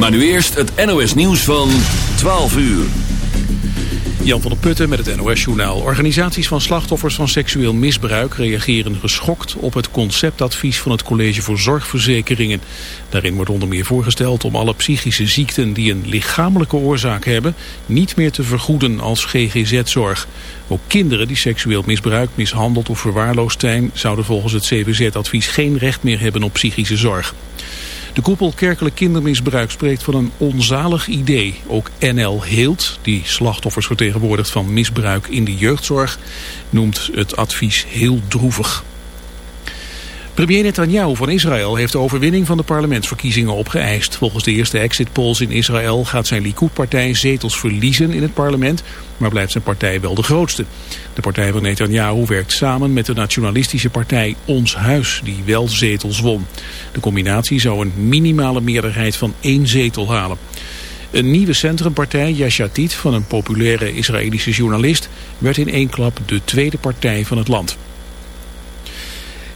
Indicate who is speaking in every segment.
Speaker 1: Maar nu eerst het NOS nieuws van 12 uur.
Speaker 2: Jan van der Putten met het NOS-journaal. Organisaties van slachtoffers van seksueel misbruik reageren geschokt op het conceptadvies van het College voor Zorgverzekeringen. Daarin wordt onder meer voorgesteld om alle psychische ziekten die een lichamelijke oorzaak hebben niet meer te vergoeden als GGZ-zorg. Ook kinderen die seksueel misbruikt, mishandeld of verwaarloosd zijn zouden volgens het CVZ-advies geen recht meer hebben op psychische zorg. De koepel kerkelijk kindermisbruik spreekt van een onzalig idee. Ook NL Heelt, die slachtoffers vertegenwoordigt van misbruik in de jeugdzorg, noemt het advies heel droevig. Premier Netanyahu van Israël heeft de overwinning van de parlementsverkiezingen opgeëist. Volgens de eerste exit polls in Israël gaat zijn Likud-partij zetels verliezen in het parlement, maar blijft zijn partij wel de grootste. De partij van Netanyahu werkt samen met de nationalistische partij Ons Huis, die wel zetels won. De combinatie zou een minimale meerderheid van één zetel halen. Een nieuwe centrumpartij, Yashatit, van een populaire Israëlische journalist, werd in één klap de tweede partij van het land.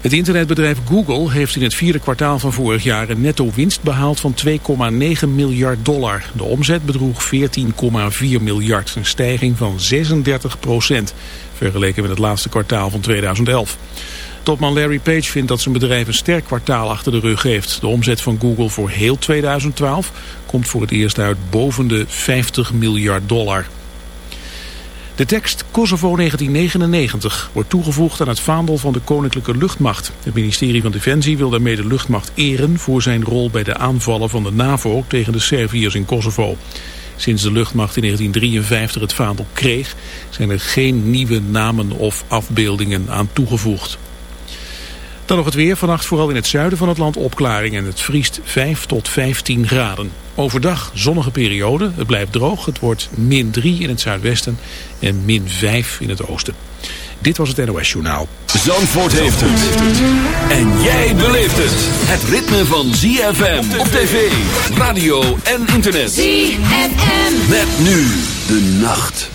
Speaker 2: Het internetbedrijf Google heeft in het vierde kwartaal van vorig jaar een netto winst behaald van 2,9 miljard dollar. De omzet bedroeg 14,4 miljard, een stijging van 36 procent, vergeleken met het laatste kwartaal van 2011. Topman Larry Page vindt dat zijn bedrijf een sterk kwartaal achter de rug heeft. De omzet van Google voor heel 2012 komt voor het eerst uit boven de 50 miljard dollar. De tekst Kosovo 1999 wordt toegevoegd aan het vaandel van de Koninklijke Luchtmacht. Het ministerie van Defensie wil daarmee de luchtmacht eren voor zijn rol bij de aanvallen van de NAVO tegen de Serviërs in Kosovo. Sinds de luchtmacht in 1953 het vaandel kreeg zijn er geen nieuwe namen of afbeeldingen aan toegevoegd. Dan nog het weer. Vannacht vooral in het zuiden van het land opklaring en het vriest 5 tot 15 graden. Overdag zonnige periode. Het blijft droog. Het wordt min 3 in het zuidwesten en min 5 in het oosten. Dit was het NOS Journaal.
Speaker 1: Zandvoort heeft het. En jij beleeft het. Het ritme van ZFM op tv, radio en internet. ZFM. Met nu de nacht.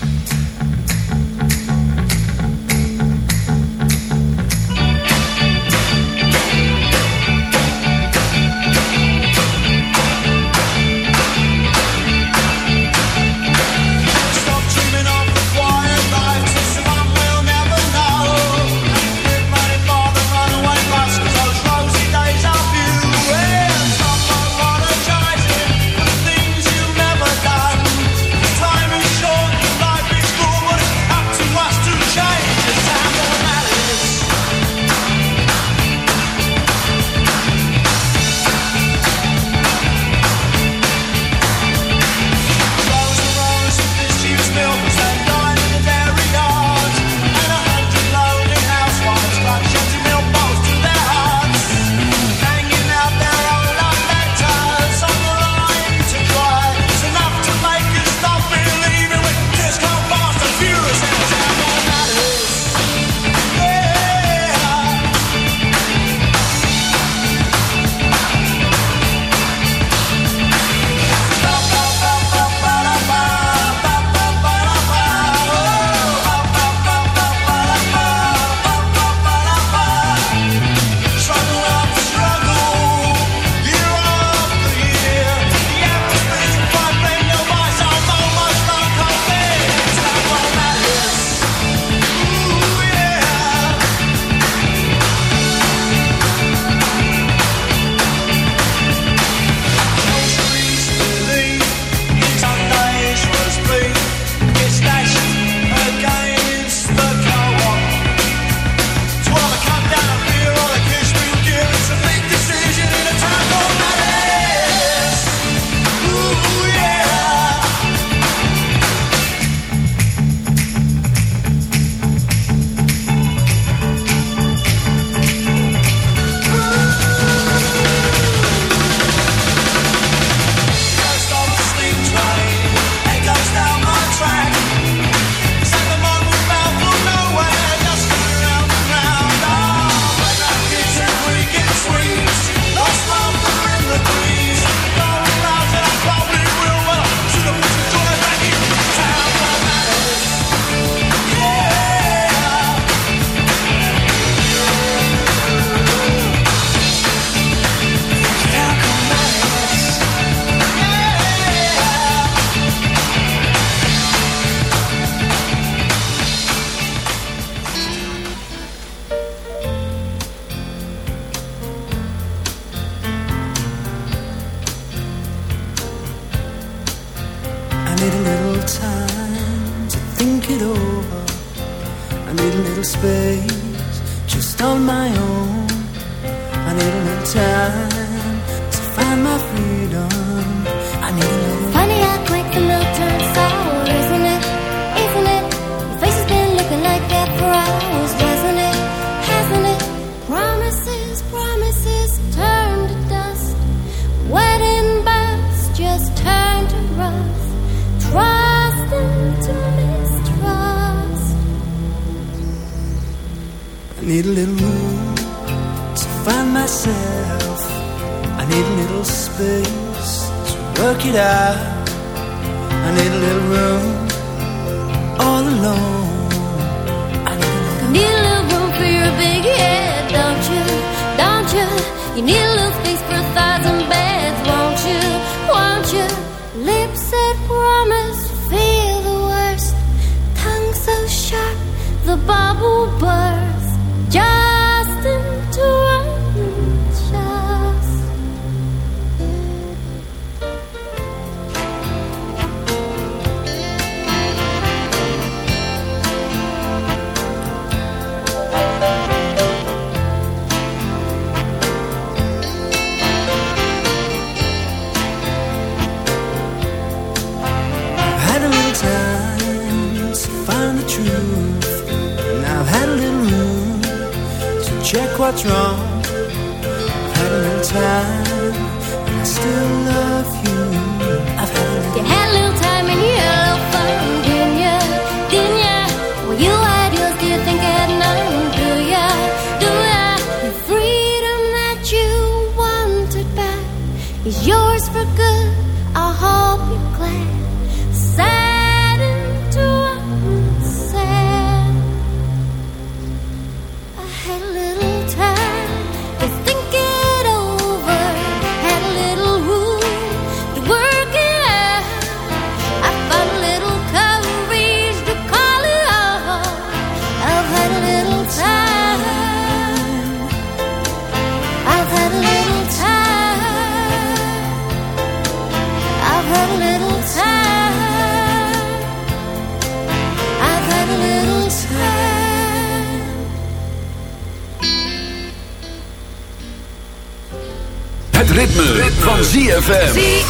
Speaker 3: ZFM.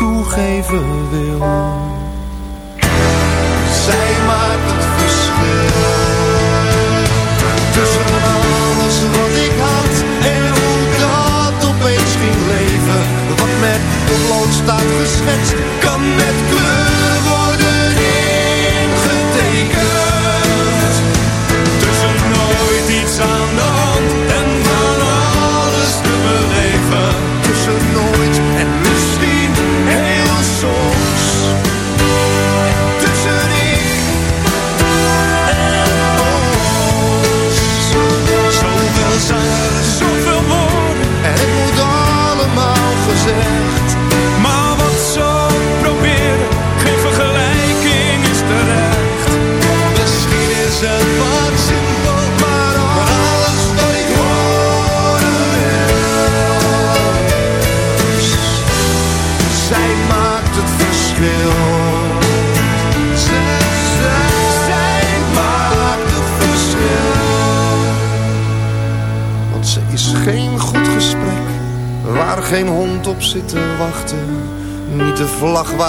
Speaker 4: toegeven wil. Zij maakt het verschil. Tussen alles wat ik had en hoe dat opeens ging leven. Wat met potlood staat geschetst, kan met kleur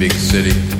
Speaker 5: big city.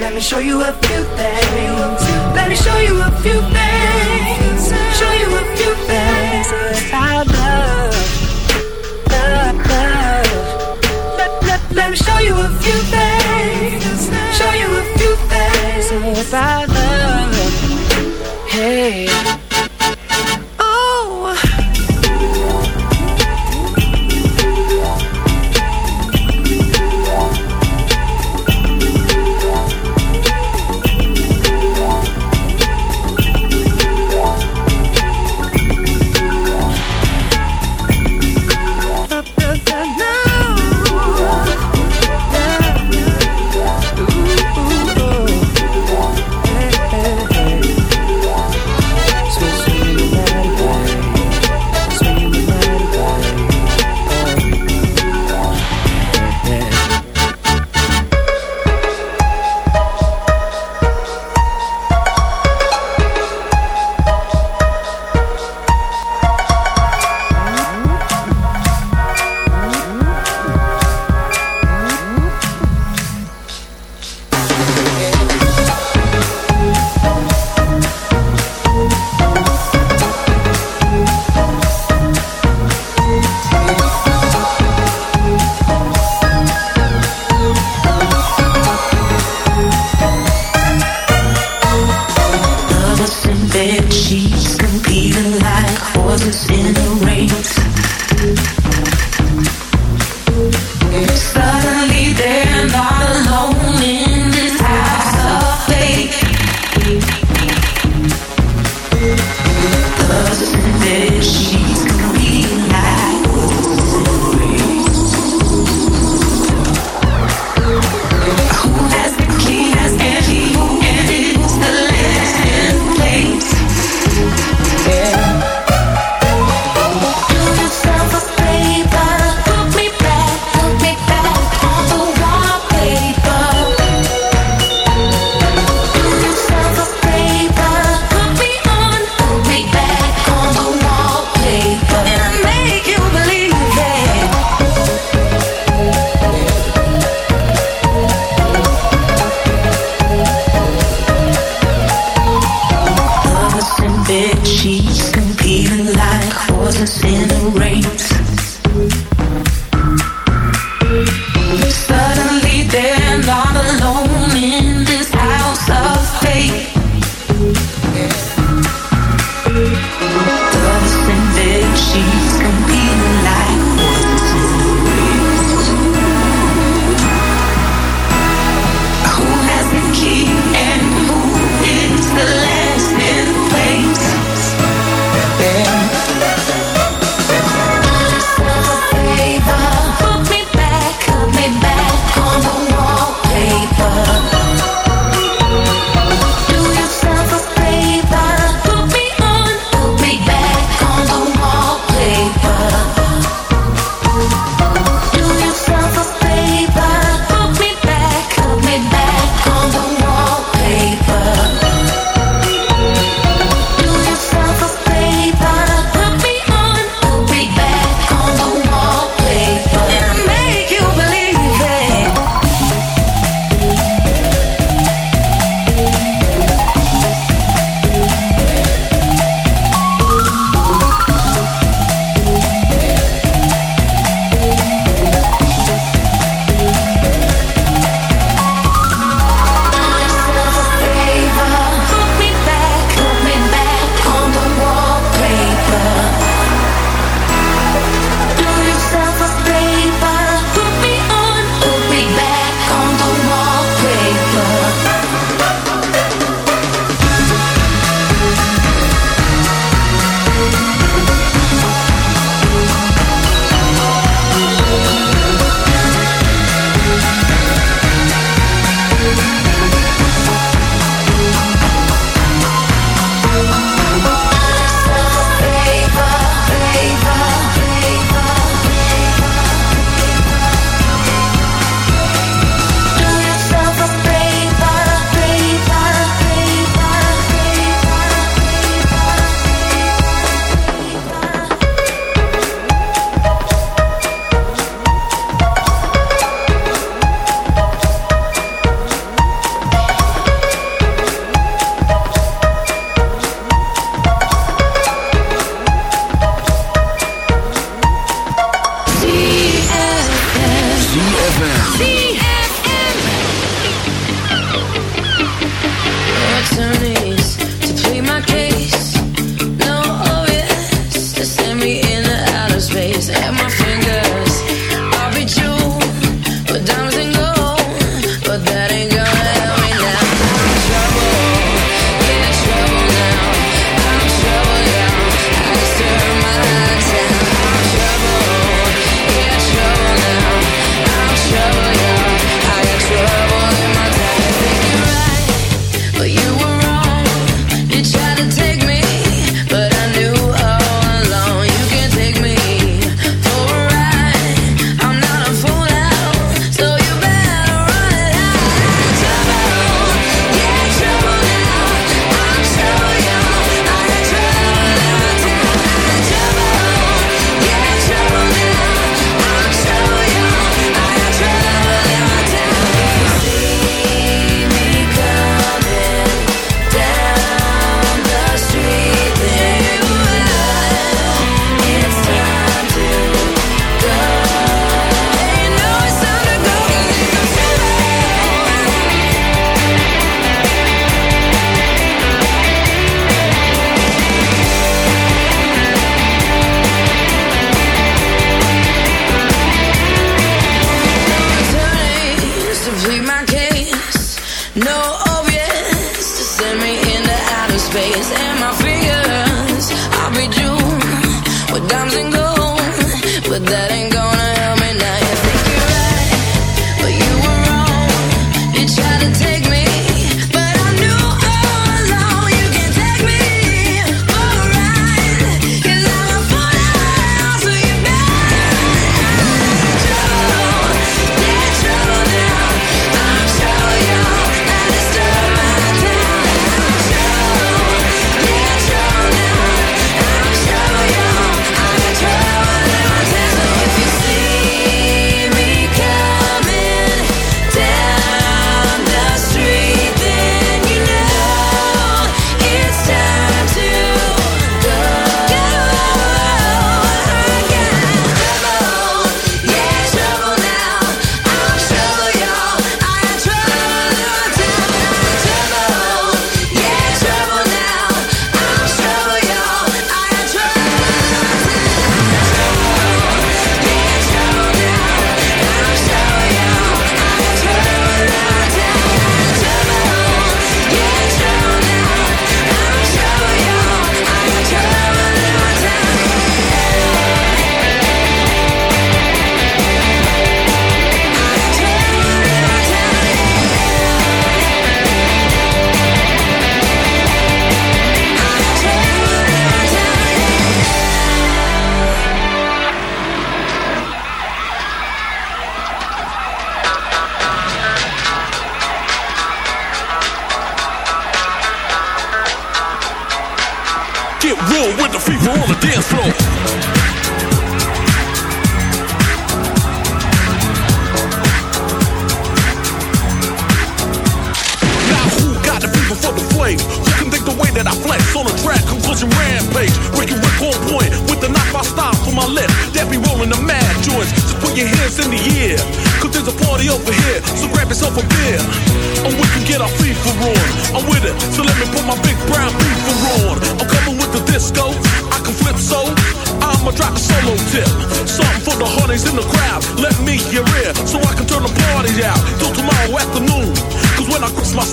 Speaker 3: Let me show you a few things. Let me show you a few things. Show you a few things love, love, love. Let, let, let me show you a few things. Show you a few things love. Hey.